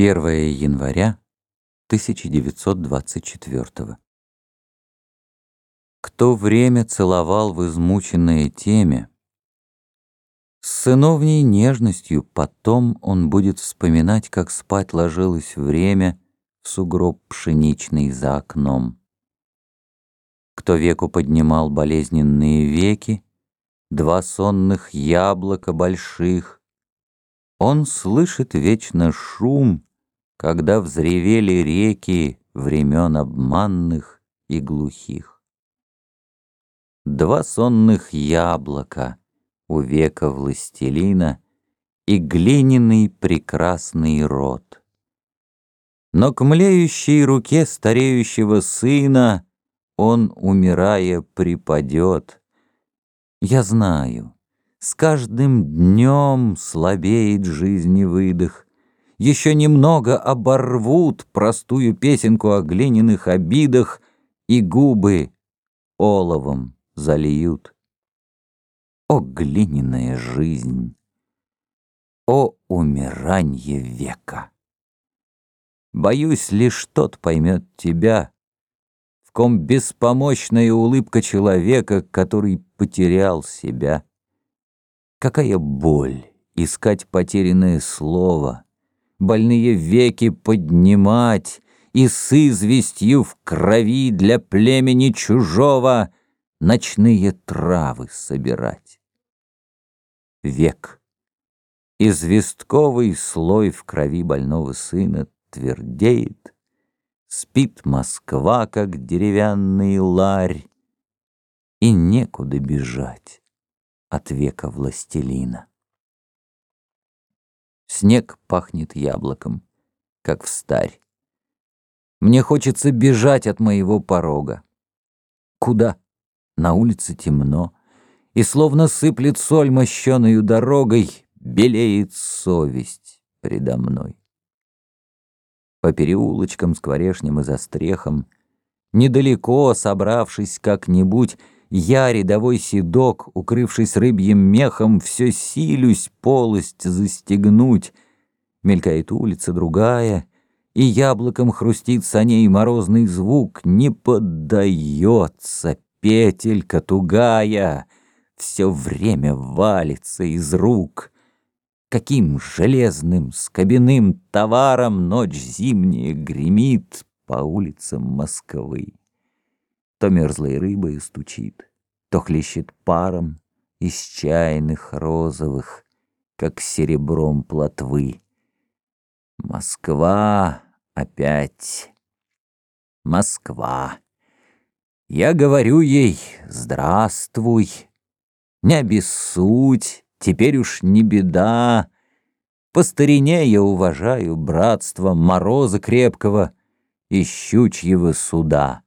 1 января 1924 Кто время целовал в измученное теме, с сыновней нежностью потом он будет вспоминать, как спать ложилось время в сугроб пшеничный за окном. Кто веку поднимал болезненные веки, два сонных яблока больших, он слышит вечно шум, когда взревели реки времен обманных и глухих. Два сонных яблока у века властелина и глиняный прекрасный рот. Но к млеющей руке стареющего сына он, умирая, припадет. Я знаю, с каждым днем слабеет жизни выдох, Еще немного оборвут простую песенку о глиняных обидах И губы оловом зальют. О, глиняная жизнь! О, умиранье века! Боюсь, лишь тот поймет тебя, В ком беспомощная улыбка человека, Который потерял себя. Какая боль искать потерянное слово, Больные веки поднимать И с известью в крови для племени чужого Ночные травы собирать. Век. Известковый слой в крови больного сына твердеет, Спит Москва, как деревянный ларь, И некуда бежать от века властелина. Снег пахнет яблоком, как в старь. Мне хочется бежать от моего порога. Куда? На улице темно, и словно сыплет соль мощеною дорогой, белеет совесть предо мной. По переулочкам, скворешням и застрехам, недалеко, собравшись как-нибудь, я, рядовой седок, укрывшись рыбьим мехом, Все силюсь полость застегнуть. Мелькает улица другая, И яблоком хрустит саней морозный звук. Не поддается петелька тугая, Все время валится из рук. Каким железным, скобяным товаром Ночь зимняя гремит по улицам Москвы то мерзлой рыбой стучит, то хлещет паром из чайных розовых, как серебром плотвы. Москва опять. Москва. Я говорю ей «Здравствуй». Не обессудь, теперь уж не беда. По старине я уважаю братство мороза крепкого и щучьего суда.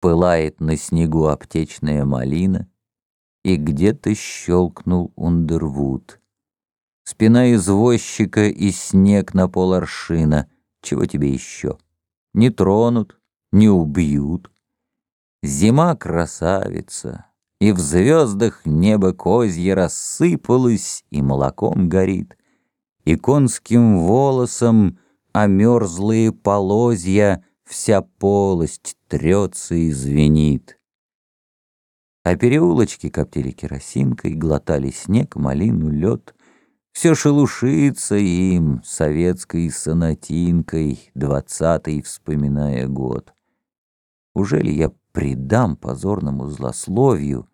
Пылает на снегу аптечная малина, И где-то щелкнул Ундервуд. Спина извозчика и снег на пол аршина. Чего тебе еще? Не тронут, не убьют. Зима красавица, и в звездах небо козье рассыпалось и молоком горит, и конским волосом омерзлые полозья вся полость трется и звенит. А переулочки коптили керосинкой, глотали снег, малину, лед. Все шелушится им, советской сонатинкой, двадцатый вспоминая год. Уже ли я предам позорному злословию?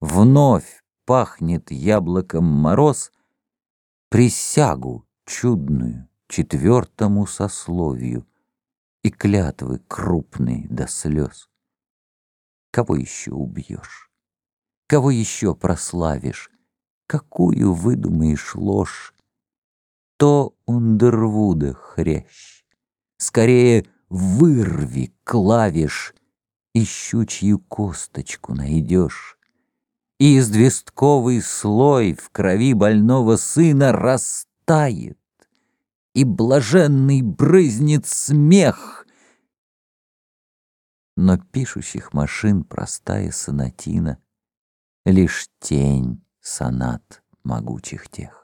Вновь пахнет яблоком мороз, Присягу чудную четвертому сословию и клятвы крупные до слез. Кого еще убьешь? Кого еще прославишь? Какую выдумаешь ложь? То Ундервуда хрящ. Скорее вырви клавиш, и щучью косточку найдешь. И известковый слой в крови больного сына растает, и блаженный брызнет смех. Но пишущих машин простая сонатина — Лишь тень сонат могучих тех.